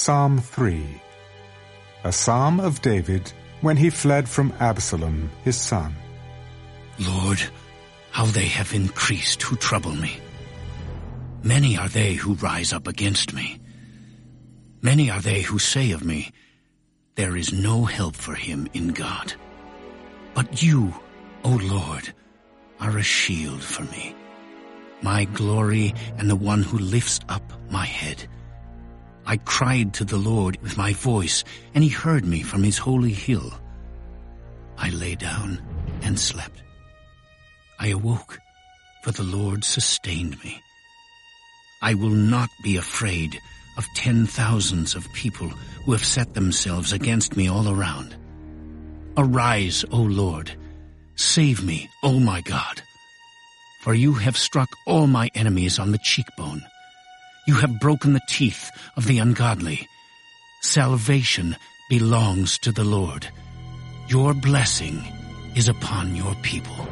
Psalm 3 A psalm of David when he fled from Absalom, his son. Lord, how they have increased who trouble me. Many are they who rise up against me. Many are they who say of me, There is no help for him in God. But you, O Lord, are a shield for me, my glory and the one who lifts up my head. I cried to the Lord with my voice, and he heard me from his holy hill. I lay down and slept. I awoke, for the Lord sustained me. I will not be afraid of ten thousands of people who have set themselves against me all around. Arise, O Lord. Save me, O my God. For you have struck all my enemies on the cheekbone. You have broken the teeth of the ungodly. Salvation belongs to the Lord. Your blessing is upon your people.